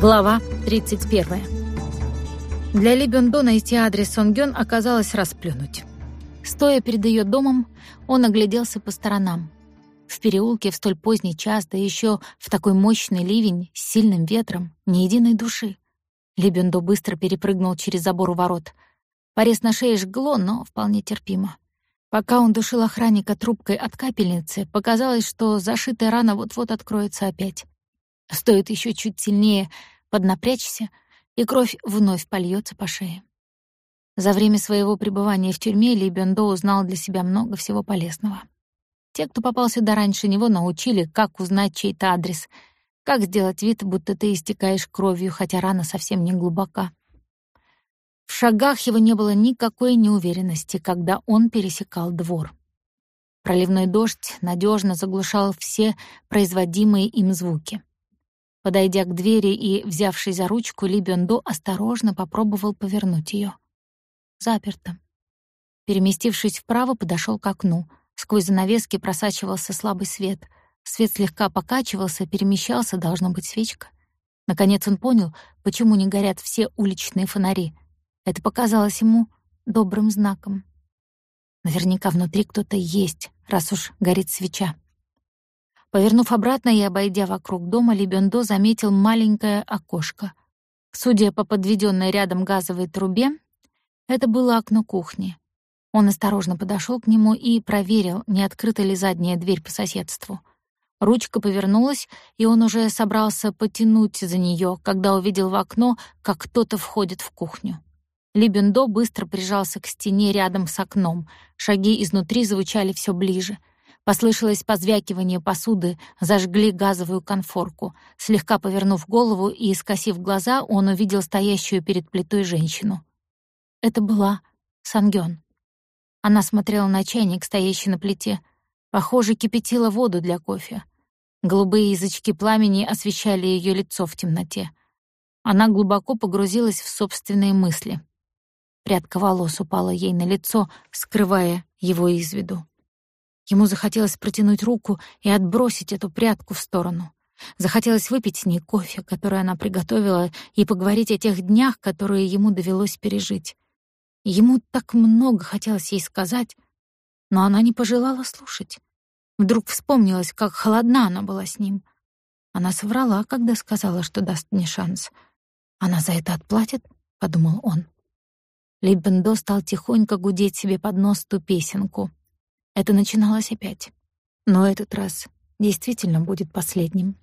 Глава 31. Для Ли Бёндо найти адрес Сонгён оказалось расплюнуть. Стоя перед ее домом, он огляделся по сторонам. В переулке в столь поздний час, да еще в такой мощный ливень с сильным ветром, ни единой души. Ли Бёндо быстро перепрыгнул через забор у ворот. Порез на шее жгло, но вполне терпимо. Пока он душил охранника трубкой от капельницы, показалось, что зашитая рана вот-вот откроется опять. Стоит еще чуть сильнее поднапрячься, и кровь вновь польется по шее. За время своего пребывания в тюрьме Ли Бёндо узнал для себя много всего полезного. Те, кто попал сюда раньше него, научили, как узнать чей-то адрес, как сделать вид, будто ты истекаешь кровью, хотя рана совсем не глубока. В шагах его не было никакой неуверенности, когда он пересекал двор. Проливной дождь надежно заглушал все производимые им звуки. Подойдя к двери и взявшись за ручку, Ли Бёндо осторожно попробовал повернуть ее. Заперто. Переместившись вправо, подошел к окну. Сквозь занавески просачивался слабый свет. Свет слегка покачивался, перемещался, должно быть, свечка. Наконец он понял, почему не горят все уличные фонари. Это показалось ему добрым знаком. Наверняка внутри кто-то есть, раз уж горит свеча. Повернув обратно и обойдя вокруг дома, Лебендо заметил маленькое окошко. Судя по подведенной рядом газовой трубе, это было окно кухни. Он осторожно подошел к нему и проверил, не открыта ли задняя дверь по соседству. Ручка повернулась, и он уже собрался потянуть за нее, когда увидел в окно, как кто-то входит в кухню. Либендо быстро прижался к стене рядом с окном. Шаги изнутри звучали все ближе — Послышалось позвякивание посуды, зажгли газовую конфорку. Слегка повернув голову и скосив глаза, он увидел стоящую перед плитой женщину. Это была Сангён. Она смотрела на чайник, стоящий на плите. Похоже, кипятила воду для кофе. Голубые язычки пламени освещали ее лицо в темноте. Она глубоко погрузилась в собственные мысли. Прядка волос упала ей на лицо, скрывая его из виду. Ему захотелось протянуть руку и отбросить эту прядку в сторону. Захотелось выпить с ней кофе, который она приготовила, и поговорить о тех днях, которые ему довелось пережить. Ему так много хотелось ей сказать, но она не пожелала слушать. Вдруг вспомнилось, как холодна она была с ним. Она соврала, когда сказала, что даст мне шанс. «Она за это отплатит?» — подумал он. Лейбендо стал тихонько гудеть себе под нос ту песенку. Это начиналось опять. Но этот раз действительно будет последним.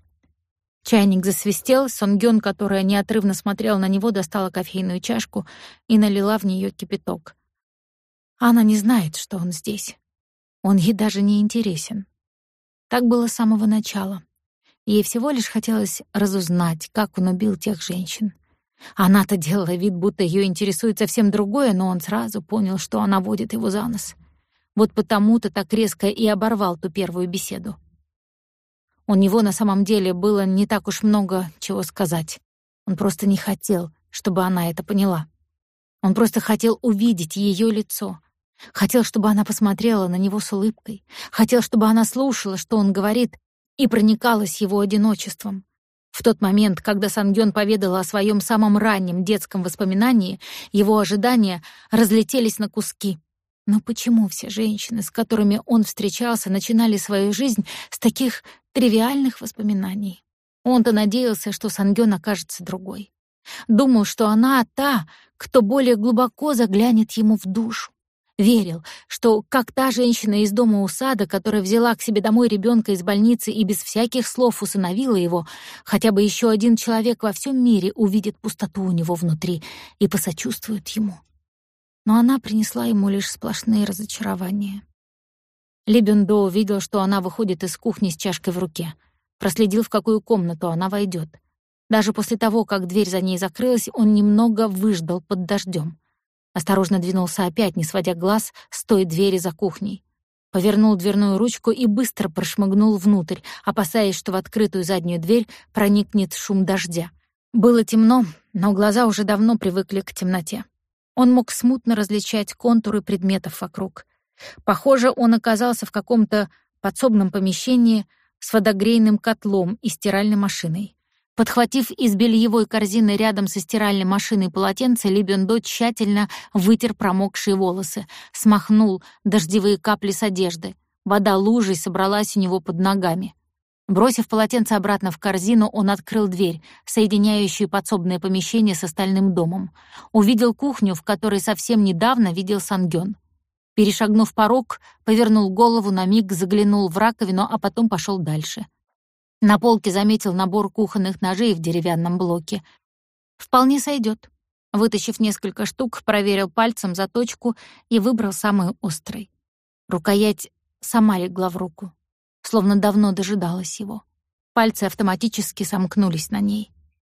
Чайник засвистел, Сонгён, которая неотрывно смотрела на него, достала кофейную чашку и налила в нее кипяток. Она не знает, что он здесь. Он ей даже не интересен. Так было с самого начала. Ей всего лишь хотелось разузнать, как он убил тех женщин. Она-то делала вид, будто ее интересует совсем другое, но он сразу понял, что она водит его за нос. Вот потому-то так резко и оборвал ту первую беседу. У него на самом деле было не так уж много чего сказать. Он просто не хотел, чтобы она это поняла. Он просто хотел увидеть ее лицо. Хотел, чтобы она посмотрела на него с улыбкой. Хотел, чтобы она слушала, что он говорит, и проникалась его одиночеством. В тот момент, когда Сангён поведала о своем самом раннем детском воспоминании, его ожидания разлетелись на куски. Но почему все женщины, с которыми он встречался, начинали свою жизнь с таких тривиальных воспоминаний? Он-то надеялся, что Сангён окажется другой. Думал, что она та, кто более глубоко заглянет ему в душу. Верил, что как та женщина из дома у сада, которая взяла к себе домой ребенка из больницы и без всяких слов усыновила его, хотя бы еще один человек во всем мире увидит пустоту у него внутри и посочувствует ему но она принесла ему лишь сплошные разочарования. Либендо увидел, что она выходит из кухни с чашкой в руке, проследил, в какую комнату она войдет. Даже после того, как дверь за ней закрылась, он немного выждал под дождем. Осторожно двинулся опять, не сводя глаз с той двери за кухней. Повернул дверную ручку и быстро прошмыгнул внутрь, опасаясь, что в открытую заднюю дверь проникнет шум дождя. Было темно, но глаза уже давно привыкли к темноте. Он мог смутно различать контуры предметов вокруг. Похоже, он оказался в каком-то подсобном помещении с водогрейным котлом и стиральной машиной. Подхватив из бельевой корзины рядом со стиральной машиной полотенце, Ли Бендо тщательно вытер промокшие волосы, смахнул дождевые капли с одежды. Вода лужей собралась у него под ногами. Бросив полотенце обратно в корзину, он открыл дверь, соединяющую подсобное помещение с остальным домом. Увидел кухню, в которой совсем недавно видел Сангён. Перешагнув порог, повернул голову на миг, заглянул в раковину, а потом пошел дальше. На полке заметил набор кухонных ножей в деревянном блоке. Вполне сойдет. Вытащив несколько штук, проверил пальцем заточку и выбрал самый острый. Рукоять сама легла в руку словно давно дожидалась его. Пальцы автоматически сомкнулись на ней.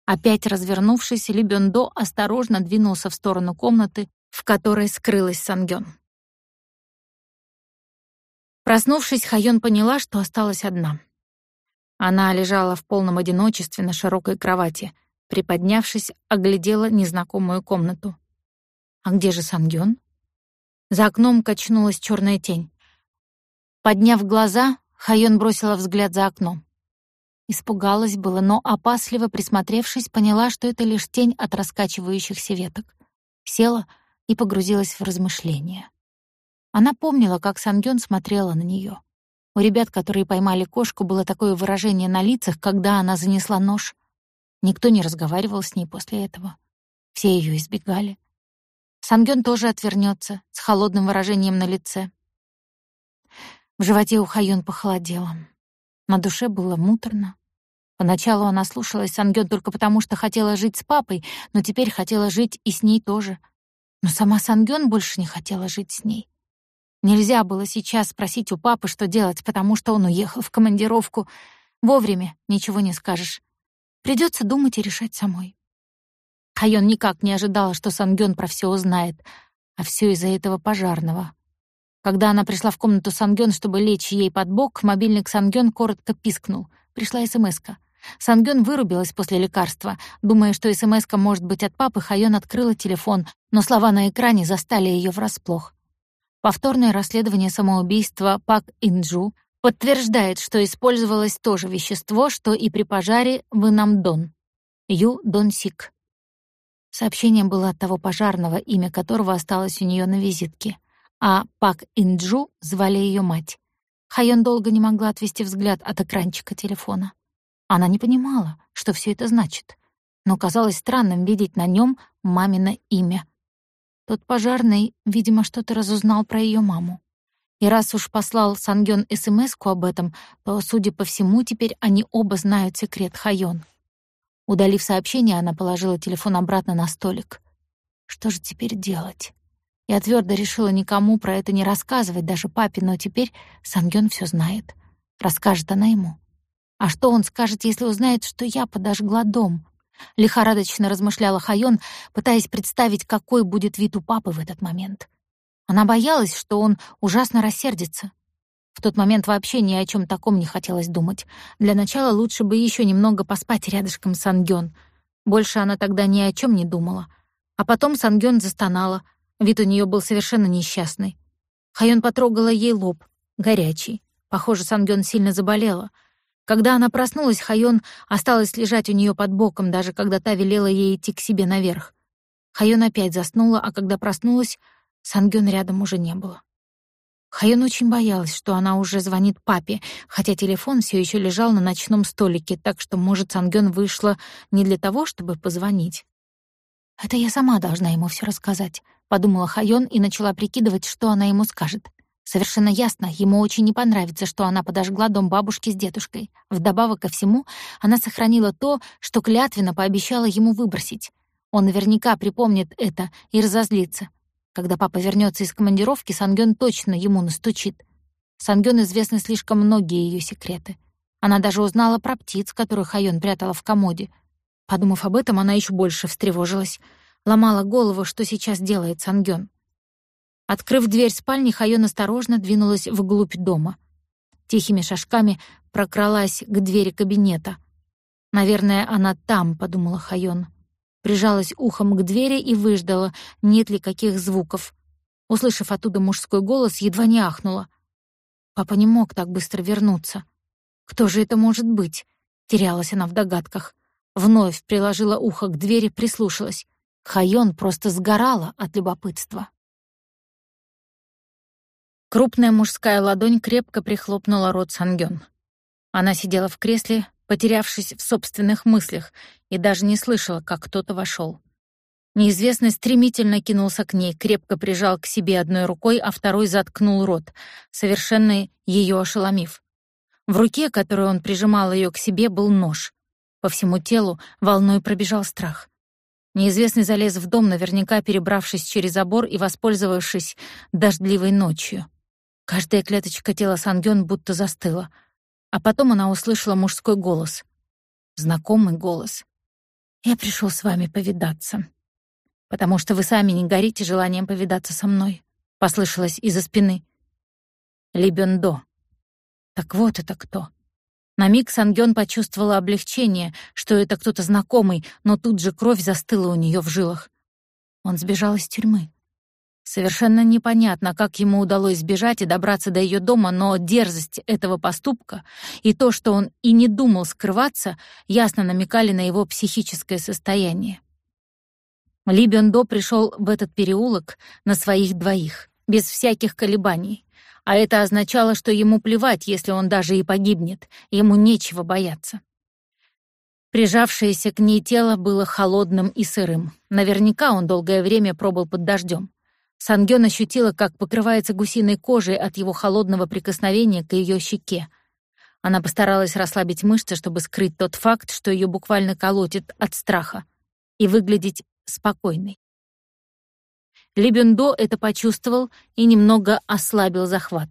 Опять развернувшись, Ли Бёндо осторожно двинулся в сторону комнаты, в которой скрылась Сангён. Проснувшись, Хайон поняла, что осталась одна. Она лежала в полном одиночестве на широкой кровати, приподнявшись, оглядела незнакомую комнату. А где же Сангён? За окном качнулась черная тень. Подняв глаза, Хайон бросила взгляд за окно. Испугалась было, но, опасливо присмотревшись, поняла, что это лишь тень от раскачивающихся веток. Села и погрузилась в размышления. Она помнила, как Сангён смотрела на неё. У ребят, которые поймали кошку, было такое выражение на лицах, когда она занесла нож. Никто не разговаривал с ней после этого. Все её избегали. Сангён тоже отвернётся, с холодным выражением на лице. В животе у Хайон похолодело. На душе было муторно. Поначалу она слушалась Сангён только потому, что хотела жить с папой, но теперь хотела жить и с ней тоже. Но сама Сангён больше не хотела жить с ней. Нельзя было сейчас спросить у папы, что делать, потому что он уехал в командировку. Вовремя ничего не скажешь. Придется думать и решать самой. Хайон никак не ожидала, что Сангён про все узнает, а все из-за этого пожарного. Когда она пришла в комнату Сангён, чтобы лечь ей под бок, мобильник Сангён коротко пискнул. Пришла СМСка. Сангён вырубилась после лекарства. Думая, что СМСка может быть от папы, Хайон открыла телефон, но слова на экране застали её врасплох. Повторное расследование самоубийства Пак Инджу подтверждает, что использовалось то же вещество, что и при пожаре в Инамдон. Ю Дон Сик. Сообщение было от того пожарного, имя которого осталось у неё на визитке а Пак Инджу звали ее мать. Хайон долго не могла отвести взгляд от экранчика телефона. Она не понимала, что все это значит, но казалось странным видеть на нем мамино имя. Тот пожарный, видимо, что-то разузнал про ее маму. И раз уж послал Сангён СМС-ку об этом, то, судя по всему, теперь они оба знают секрет Хайон. Удалив сообщение, она положила телефон обратно на столик. Что же теперь делать? Я твердо решила никому про это не рассказывать, даже папе, но теперь Сангён все знает. Расскажет она ему. А что он скажет, если узнает, что я подожгла дом? Лихорадочно размышляла Хайон, пытаясь представить, какой будет вид у папы в этот момент. Она боялась, что он ужасно рассердится. В тот момент вообще ни о чем таком не хотелось думать. Для начала лучше бы еще немного поспать рядышком с Сангён. Больше она тогда ни о чем не думала. А потом Сангён застонала — Вид у нее был совершенно несчастный. Хайон потрогала ей лоб, горячий. Похоже, Сангён сильно заболела. Когда она проснулась, Хайон осталась лежать у нее под боком, даже когда та велела ей идти к себе наверх. Хайон опять заснула, а когда проснулась, Сангён рядом уже не было. Хайон очень боялась, что она уже звонит папе, хотя телефон все еще лежал на ночном столике, так что, может, Сангён вышла не для того, чтобы позвонить. Это я сама должна ему все рассказать подумала Хайон и начала прикидывать, что она ему скажет. Совершенно ясно, ему очень не понравится, что она подожгла дом бабушки с дедушкой. Вдобавок ко всему, она сохранила то, что клятвенно пообещала ему выбросить. Он наверняка припомнит это и разозлится. Когда папа вернется из командировки, Сангён точно ему настучит. Сангён известны слишком многие ее секреты. Она даже узнала про птиц, которых Хайон прятала в комоде. Подумав об этом, она еще больше встревожилась — Ломала голову, что сейчас делает Сангён. Открыв дверь спальни, Хайон осторожно двинулась вглубь дома. Тихими шажками прокралась к двери кабинета. «Наверное, она там», — подумала Хайон. Прижалась ухом к двери и выждала, нет ли каких звуков. Услышав оттуда мужской голос, едва не ахнула. Папа не мог так быстро вернуться. Кто же это может быть? Терялась она в догадках. вновь приложила ухо к двери, прислушалась. Хайон просто сгорала от любопытства. Крупная мужская ладонь крепко прихлопнула рот Сангён. Она сидела в кресле, потерявшись в собственных мыслях, и даже не слышала, как кто-то вошел. Неизвестный стремительно кинулся к ней, крепко прижал к себе одной рукой, а второй заткнул рот, совершенно ее ошеломив. В руке, которой он прижимал ее к себе, был нож. По всему телу волной пробежал страх. Неизвестный залез в дом, наверняка перебравшись через забор и воспользовавшись дождливой ночью. Каждая клеточка тела Сангён будто застыла. А потом она услышала мужской голос. Знакомый голос. «Я пришел с вами повидаться. Потому что вы сами не горите желанием повидаться со мной», — послышалось из-за спины. Ли Бёндо. Так вот это кто. На миг Сангён почувствовала облегчение, что это кто-то знакомый, но тут же кровь застыла у неё в жилах. Он сбежал из тюрьмы. Совершенно непонятно, как ему удалось сбежать и добраться до её дома, но дерзость этого поступка и то, что он и не думал скрываться, ясно намекали на его психическое состояние. Ли Бёндо пришёл в этот переулок на своих двоих, без всяких колебаний а это означало, что ему плевать, если он даже и погибнет, ему нечего бояться. Прижавшееся к ней тело было холодным и сырым. Наверняка он долгое время пробыл под дождем. Сангён ощутила, как покрывается гусиной кожей от его холодного прикосновения к ее щеке. Она постаралась расслабить мышцы, чтобы скрыть тот факт, что ее буквально колотит от страха, и выглядеть спокойной. Лебендо это почувствовал и немного ослабил захват.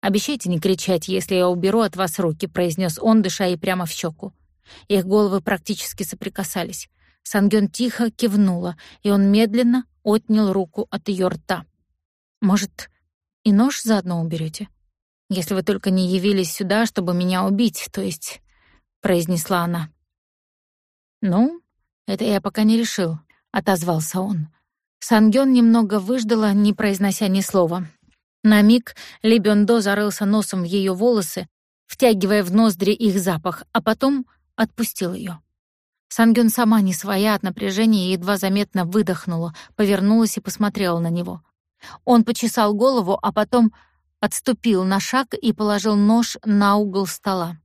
«Обещайте не кричать, если я уберу от вас руки», — произнес он, дыша ей прямо в щеку. Их головы практически соприкасались. Сангён тихо кивнула, и он медленно отнял руку от ее рта. «Может, и нож заодно уберете? Если вы только не явились сюда, чтобы меня убить, то есть...» — произнесла она. «Ну, это я пока не решил», — отозвался он. Сангён немного выждала, не произнося ни слова. На миг Ли Бёндо зарылся носом в её волосы, втягивая в ноздри их запах, а потом отпустил её. Сангён сама не своя от напряжения едва заметно выдохнула, повернулась и посмотрела на него. Он почесал голову, а потом отступил на шаг и положил нож на угол стола.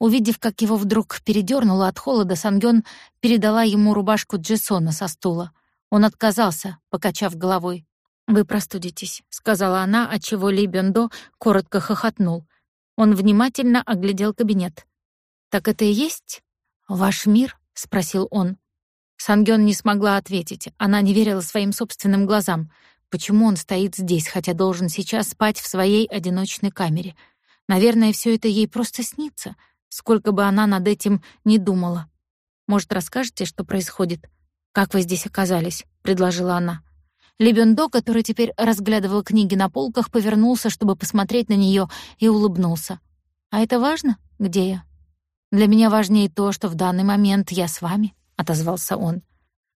Увидев, как его вдруг передёрнуло от холода, Сангён передала ему рубашку Джессона со стула. Он отказался, покачав головой. «Вы простудитесь», — сказала она, отчего Ли Бендо коротко хохотнул. Он внимательно оглядел кабинет. «Так это и есть ваш мир?» — спросил он. Сангён не смогла ответить. Она не верила своим собственным глазам. Почему он стоит здесь, хотя должен сейчас спать в своей одиночной камере? Наверное, все это ей просто снится, сколько бы она над этим не думала. Может, расскажете, что происходит? «Как вы здесь оказались?» — предложила она. Лебендо, который теперь разглядывал книги на полках, повернулся, чтобы посмотреть на нее, и улыбнулся. «А это важно? Где я?» «Для меня важнее то, что в данный момент я с вами», — отозвался он.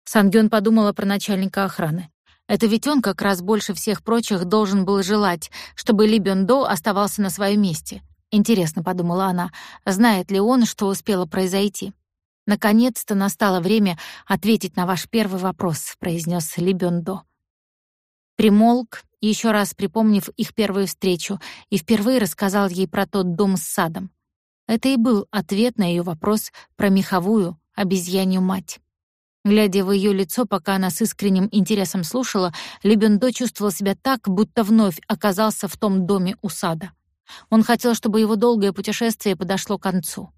Сангён подумала про начальника охраны. Это ведь он как раз больше всех прочих должен был желать, чтобы Ли Бёндо оставался на своем месте. Интересно, подумала она, знает ли он, что успело произойти. Наконец-то настало время ответить на ваш первый вопрос, произнес Либендо. Примолк, еще раз припомнив их первую встречу, и впервые рассказал ей про тот дом с садом. Это и был ответ на ее вопрос про меховую обезьянью мать. Глядя в ее лицо, пока она с искренним интересом слушала, Либендо чувствовал себя так, будто вновь оказался в том доме у сада. Он хотел, чтобы его долгое путешествие подошло к концу.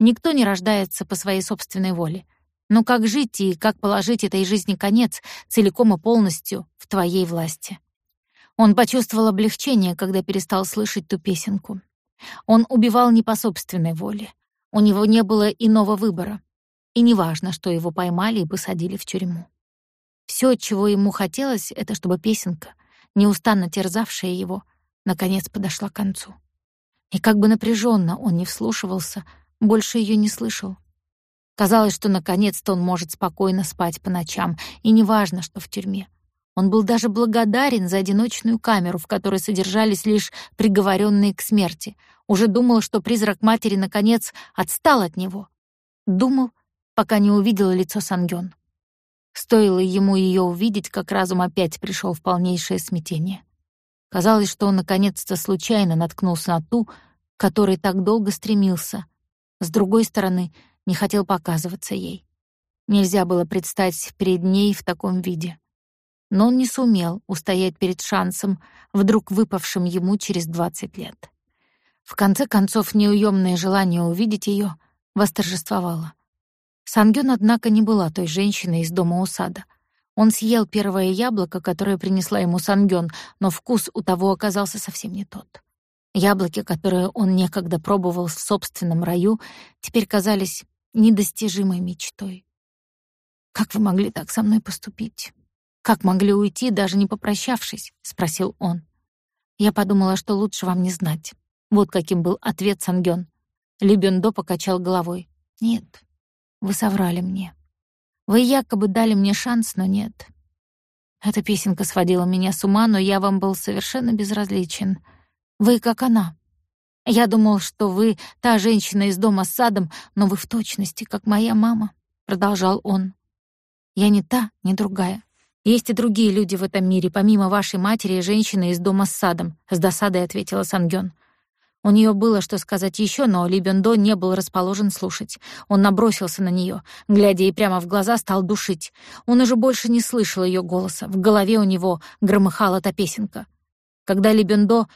Никто не рождается по своей собственной воле. Но как жить и как положить этой жизни конец целиком и полностью в твоей власти? Он почувствовал облегчение, когда перестал слышать ту песенку. Он убивал не по собственной воле. У него не было иного выбора. И неважно, что его поймали и посадили в тюрьму. Все, чего ему хотелось, это чтобы песенка, неустанно терзавшая его, наконец подошла к концу. И как бы напряженно он не вслушивался, больше ее не слышал. Казалось, что наконец-то он может спокойно спать по ночам, и неважно, что в тюрьме. Он был даже благодарен за одиночную камеру, в которой содержались лишь приговоренные к смерти. Уже думал, что призрак матери наконец отстал от него. Думал пока не увидел лицо Сангён. Стоило ему ее увидеть, как разум опять пришел в полнейшее смятение. Казалось, что он наконец-то случайно наткнулся на ту, которой так долго стремился. С другой стороны, не хотел показываться ей. Нельзя было предстать перед ней в таком виде. Но он не сумел устоять перед шансом, вдруг выпавшим ему через двадцать лет. В конце концов, неуемное желание увидеть ее восторжествовало. Сангён, однако, не была той женщиной из дома усада. Он съел первое яблоко, которое принесла ему Сангён, но вкус у того оказался совсем не тот. Яблоки, которые он некогда пробовал в собственном раю, теперь казались недостижимой мечтой. «Как вы могли так со мной поступить? Как могли уйти, даже не попрощавшись?» — спросил он. Я подумала, что лучше вам не знать. Вот каким был ответ Сангён. Ли Бёндо покачал головой. «Нет, вы соврали мне. Вы якобы дали мне шанс, но нет. Эта песенка сводила меня с ума, но я вам был совершенно безразличен. Вы как она. Я думал, что вы та женщина из дома с садом, но вы в точности, как моя мама», — продолжал он. Я не та, не другая. Есть и другие люди в этом мире, помимо вашей матери и женщины из дома с садом, с досадой ответила Сангён. У нее было что сказать еще, но Ли Бендо не был расположен слушать. Он набросился на нее, глядя ей прямо в глаза, стал душить. Он уже больше не слышал ее голоса. В голове у него громыхала та песенка. Когда Ли Бендо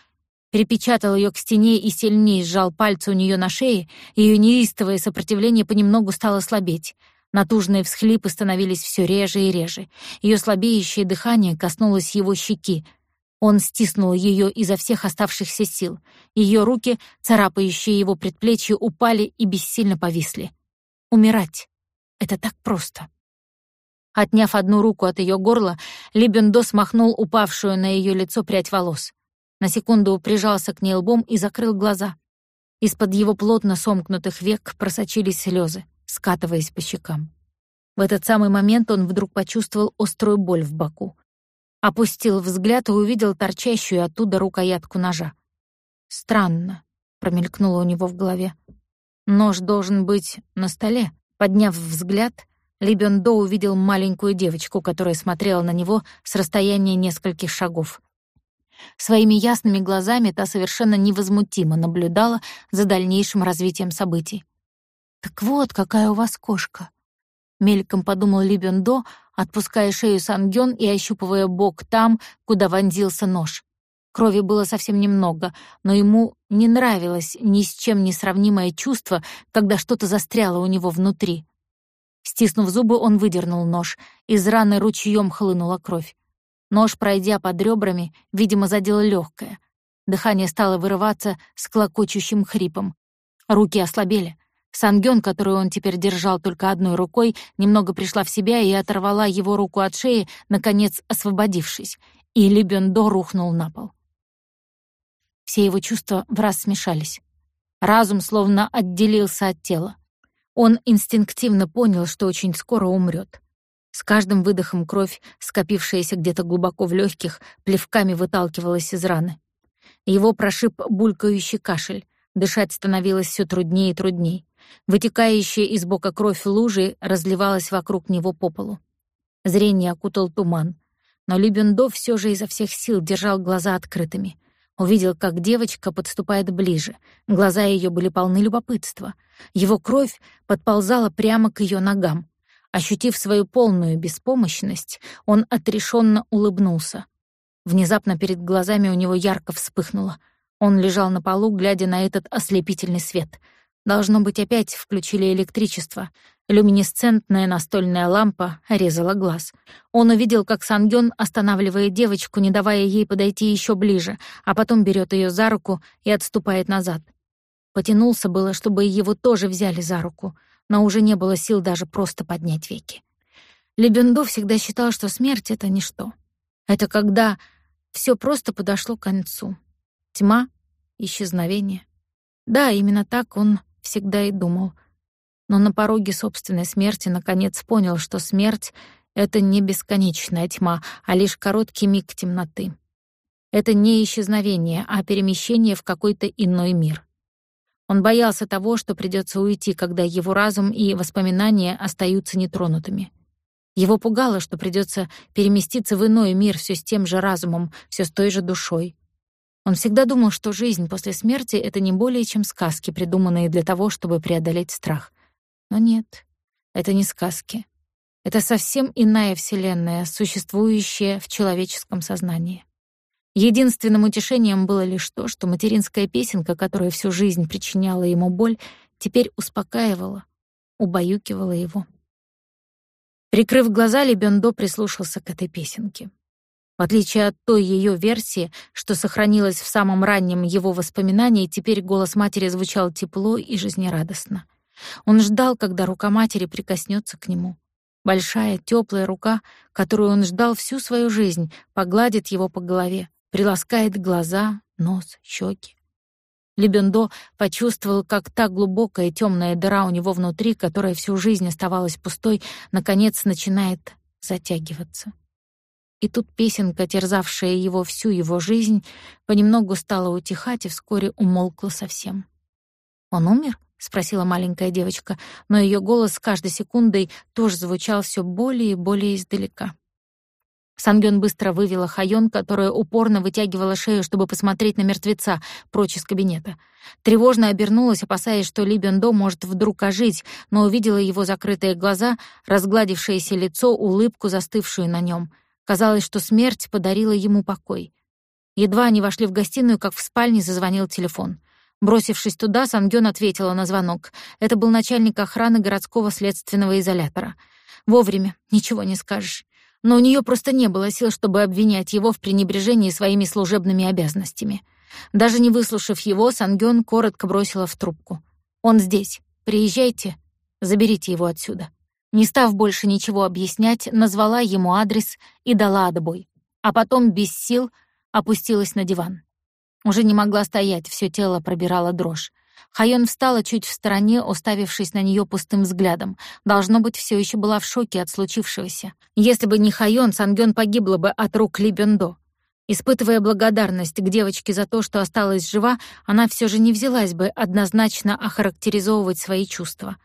перепечатал ее к стене и сильнее сжал пальцы у нее на шее, ее неистовое сопротивление понемногу стало слабеть. Натужные всхлипы становились все реже и реже. Ее слабеющее дыхание коснулось его щеки. Он стиснул ее изо всех оставшихся сил. Ее руки, царапающие его предплечье, упали и бессильно повисли. Умирать — это так просто. Отняв одну руку от ее горла, Либендо смахнул упавшую на ее лицо прядь волос. На секунду прижался к ней лбом и закрыл глаза. Из-под его плотно сомкнутых век просочились слезы скатываясь по щекам. В этот самый момент он вдруг почувствовал острую боль в боку. Опустил взгляд и увидел торчащую оттуда рукоятку ножа. «Странно», — промелькнуло у него в голове. «Нож должен быть на столе». Подняв взгляд, Ли Бёндо увидел маленькую девочку, которая смотрела на него с расстояния нескольких шагов. Своими ясными глазами та совершенно невозмутимо наблюдала за дальнейшим развитием событий. «Так вот, какая у вас кошка!» Мельком подумал Ли Бендо, отпуская шею Сангён и ощупывая бок там, куда вонзился нож. Крови было совсем немного, но ему не нравилось ни с чем не сравнимое чувство, когда что-то застряло у него внутри. Стиснув зубы, он выдернул нож. Из раны ручьем хлынула кровь. Нож, пройдя под ребрами, видимо, задел легкое. Дыхание стало вырываться с клокочущим хрипом. Руки ослабели. Сангён, которую он теперь держал только одной рукой, немного пришла в себя и оторвала его руку от шеи, наконец освободившись, и Ли Бёндо рухнул на пол. Все его чувства враз смешались. Разум словно отделился от тела. Он инстинктивно понял, что очень скоро умрет. С каждым выдохом кровь, скопившаяся где-то глубоко в легких, плевками выталкивалась из раны. Его прошиб булькающий кашель. Дышать становилось все труднее и труднее. Вытекающая из бока кровь лужи разливалась вокруг него по полу. Зрение окутал туман. Но Любендо все же изо всех сил держал глаза открытыми. Увидел, как девочка подступает ближе. Глаза ее были полны любопытства. Его кровь подползала прямо к ее ногам. Ощутив свою полную беспомощность, он отрешенно улыбнулся. Внезапно перед глазами у него ярко вспыхнуло. Он лежал на полу, глядя на этот ослепительный свет — Должно быть, опять включили электричество. Люминесцентная настольная лампа резала глаз. Он увидел, как Сангён останавливает девочку, не давая ей подойти еще ближе, а потом берет ее за руку и отступает назад. Потянулся было, чтобы его тоже взяли за руку, но уже не было сил даже просто поднять веки. Лебендо всегда считал, что смерть — это ничто. Это когда все просто подошло к концу. Тьма, исчезновение. Да, именно так он всегда и думал. Но на пороге собственной смерти наконец понял, что смерть — это не бесконечная тьма, а лишь короткий миг темноты. Это не исчезновение, а перемещение в какой-то иной мир. Он боялся того, что придется уйти, когда его разум и воспоминания остаются нетронутыми. Его пугало, что придется переместиться в иной мир все с тем же разумом, все с той же душой. Он всегда думал, что жизнь после смерти — это не более чем сказки, придуманные для того, чтобы преодолеть страх. Но нет, это не сказки. Это совсем иная вселенная, существующая в человеческом сознании. Единственным утешением было лишь то, что материнская песенка, которая всю жизнь причиняла ему боль, теперь успокаивала, убаюкивала его. Прикрыв глаза, Лебендо прислушался к этой песенке. В отличие от той ее версии, что сохранилась в самом раннем его воспоминании, теперь голос матери звучал тепло и жизнерадостно. Он ждал, когда рука матери прикоснется к нему. Большая, теплая рука, которую он ждал всю свою жизнь, погладит его по голове, приласкает глаза, нос, щеки. Лебендо почувствовал, как та глубокая темная дыра у него внутри, которая всю жизнь оставалась пустой, наконец начинает затягиваться. И тут песенка, терзавшая его всю его жизнь, понемногу стала утихать и вскоре умолкла совсем. «Он умер?» — спросила маленькая девочка, но ее голос с каждой секундой тоже звучал все более и более издалека. Сангён быстро вывела Хайон, которая упорно вытягивала шею, чтобы посмотреть на мертвеца прочь из кабинета. Тревожно обернулась, опасаясь, что Ли Бендо может вдруг ожить, но увидела его закрытые глаза, разгладившееся лицо, улыбку, застывшую на нем. Казалось, что смерть подарила ему покой. Едва они вошли в гостиную, как в спальне зазвонил телефон. Бросившись туда, Сангён ответила на звонок. Это был начальник охраны городского следственного изолятора. Вовремя, ничего не скажешь но у нее просто не было сил, чтобы обвинять его в пренебрежении своими служебными обязанностями. Даже не выслушав его, Сангён коротко бросила в трубку. «Он здесь. Приезжайте. Заберите его отсюда». Не став больше ничего объяснять, назвала ему адрес и дала отбой. А потом, без сил, опустилась на диван. Уже не могла стоять, все тело пробирало дрожь. Хайон встала чуть в стороне, уставившись на нее пустым взглядом. Должно быть, все еще была в шоке от случившегося. Если бы не Хайон, Сангён погибла бы от рук Ли Бендо. Испытывая благодарность к девочке за то, что осталась жива, она все же не взялась бы однозначно охарактеризовывать свои чувства.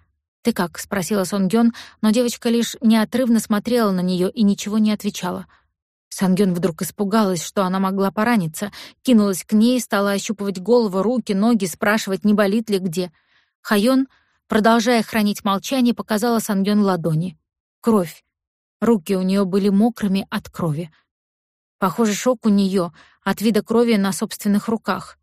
«Ты как?» — спросила Сонгён, но девочка лишь неотрывно смотрела на нее и ничего не отвечала — Сангён вдруг испугалась, что она могла пораниться, кинулась к ней, стала ощупывать голову, руки, ноги, спрашивать, не болит ли где. Хайон, продолжая хранить молчание, показала Сангён ладони. Кровь. Руки у нее были мокрыми от крови. Похоже, шок у нее от вида крови на собственных руках.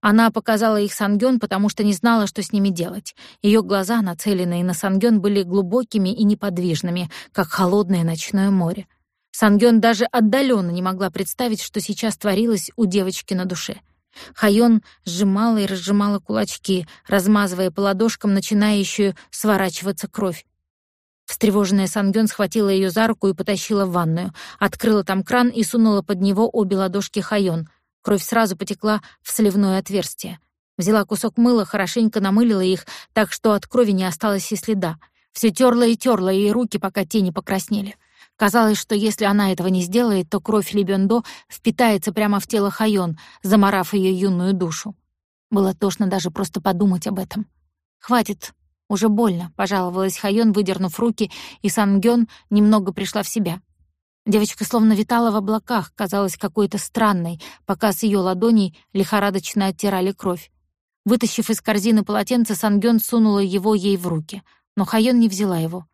Она показала их Сангён, потому что не знала, что с ними делать. Ее глаза, нацеленные на Сангён, были глубокими и неподвижными, как холодное ночное море. Сангён даже отдаленно не могла представить, что сейчас творилось у девочки на душе. Хайон сжимала и разжимала кулачки, размазывая по ладошкам начинающую сворачиваться кровь. Встревоженная Сангён схватила ее за руку и потащила в ванную, открыла там кран и сунула под него обе ладошки Хайон. Кровь сразу потекла в сливное отверстие. Взяла кусок мыла, хорошенько намылила их, так что от крови не осталось и следа. Все терла и терла ей руки, пока те не покраснели. Казалось, что если она этого не сделает, то кровь Либендо впитается прямо в тело Хайон, заморав ее юную душу. Было тошно даже просто подумать об этом. «Хватит, уже больно», — пожаловалась Хайон, выдернув руки, и Сангён немного пришла в себя. Девочка словно витала в облаках, казалась какой-то странной, пока с ее ладоней лихорадочно оттирали кровь. Вытащив из корзины полотенце, Сангён сунула его ей в руки, но Хайон не взяла его.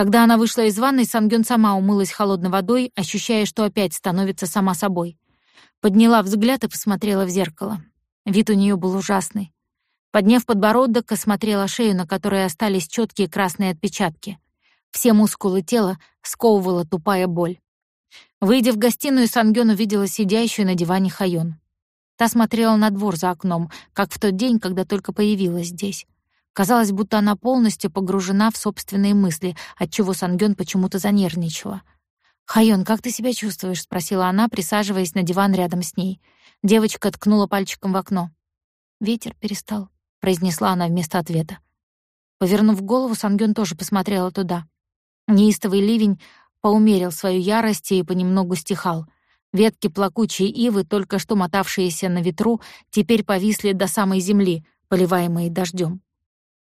Когда она вышла из ванной, Сангён сама умылась холодной водой, ощущая, что опять становится сама собой. Подняла взгляд и посмотрела в зеркало. Вид у нее был ужасный. Подняв подбородок, осмотрела шею, на которой остались четкие красные отпечатки. Все мускулы тела сковывала тупая боль. Выйдя в гостиную, Сангён увидела сидящую на диване Хайон. Та смотрела на двор за окном, как в тот день, когда только появилась здесь. Казалось, будто она полностью погружена в собственные мысли, отчего Сангён почему-то занервничала. «Хайон, как ты себя чувствуешь?» — спросила она, присаживаясь на диван рядом с ней. Девочка ткнула пальчиком в окно. «Ветер перестал», — произнесла она вместо ответа. Повернув голову, Сангён тоже посмотрела туда. Неистовый ливень поумерил свою ярость и понемногу стихал. Ветки плакучей ивы, только что мотавшиеся на ветру, теперь повисли до самой земли, поливаемые дождем.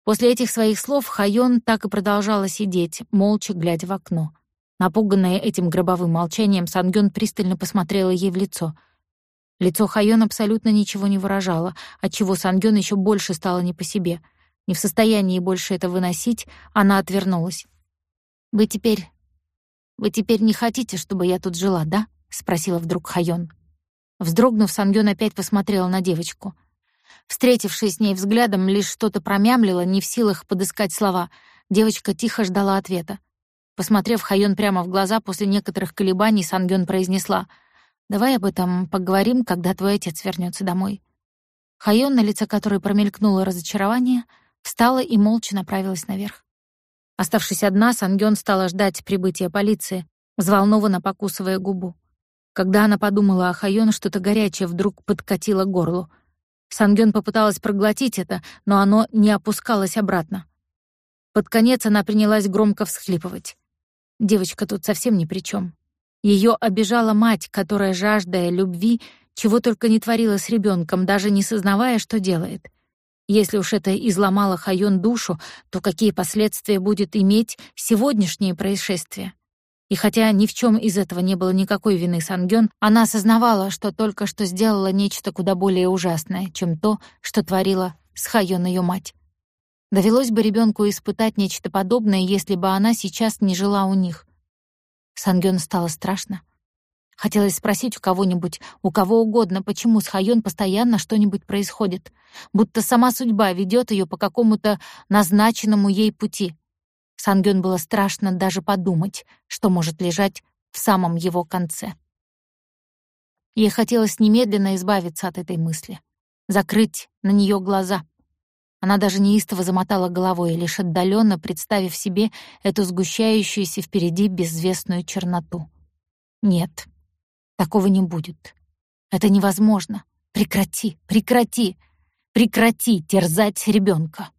После этих своих слов Хайон так и продолжала сидеть, молча глядя в окно. Напуганная этим гробовым молчанием, Сангён пристально посмотрела ей в лицо. Лицо Хайон абсолютно ничего не выражало, отчего Сангён ещё больше стало не по себе. Не в состоянии больше это выносить, она отвернулась. «Вы теперь... вы теперь не хотите, чтобы я тут жила, да?» — спросила вдруг Хайон. Вздрогнув, Сангён опять посмотрела на девочку. Встретившись с ней взглядом, лишь что-то промямлила, не в силах подыскать слова. Девочка тихо ждала ответа. Посмотрев Хайон прямо в глаза, после некоторых колебаний Сангён произнесла «Давай об этом поговорим, когда твой отец вернется домой». Хайон, на лице которой промелькнуло разочарование, встала и молча направилась наверх. Оставшись одна, Сангён стала ждать прибытия полиции, взволнованно покусывая губу. Когда она подумала о Хайон, что-то горячее вдруг подкатило к горлу. Сангён попыталась проглотить это, но оно не опускалось обратно. Под конец она принялась громко всхлипывать. Девочка тут совсем ни при чем. Ее обижала мать, которая, жаждая любви, чего только не творила с ребенком, даже не сознавая, что делает. Если уж это изломало Хайон душу, то какие последствия будет иметь сегодняшнее происшествие? И хотя ни в чем из этого не было никакой вины Сангён, она осознавала, что только что сделала нечто куда более ужасное, чем то, что творила с Хайон ее мать. Довелось бы ребенку испытать нечто подобное, если бы она сейчас не жила у них. Сангён стало страшно. Хотелось спросить у кого-нибудь, у кого угодно, почему с Хайон постоянно что-нибудь происходит, будто сама судьба ведет ее по какому-то назначенному ей пути. Сангён было страшно даже подумать, что может лежать в самом его конце. Ей хотелось немедленно избавиться от этой мысли, закрыть на нее глаза — она даже неистово замотала головой, лишь отдаленно представив себе эту сгущающуюся впереди безвестную черноту. Нет, такого не будет. Это невозможно. Прекрати, прекрати, прекрати терзать ребенка.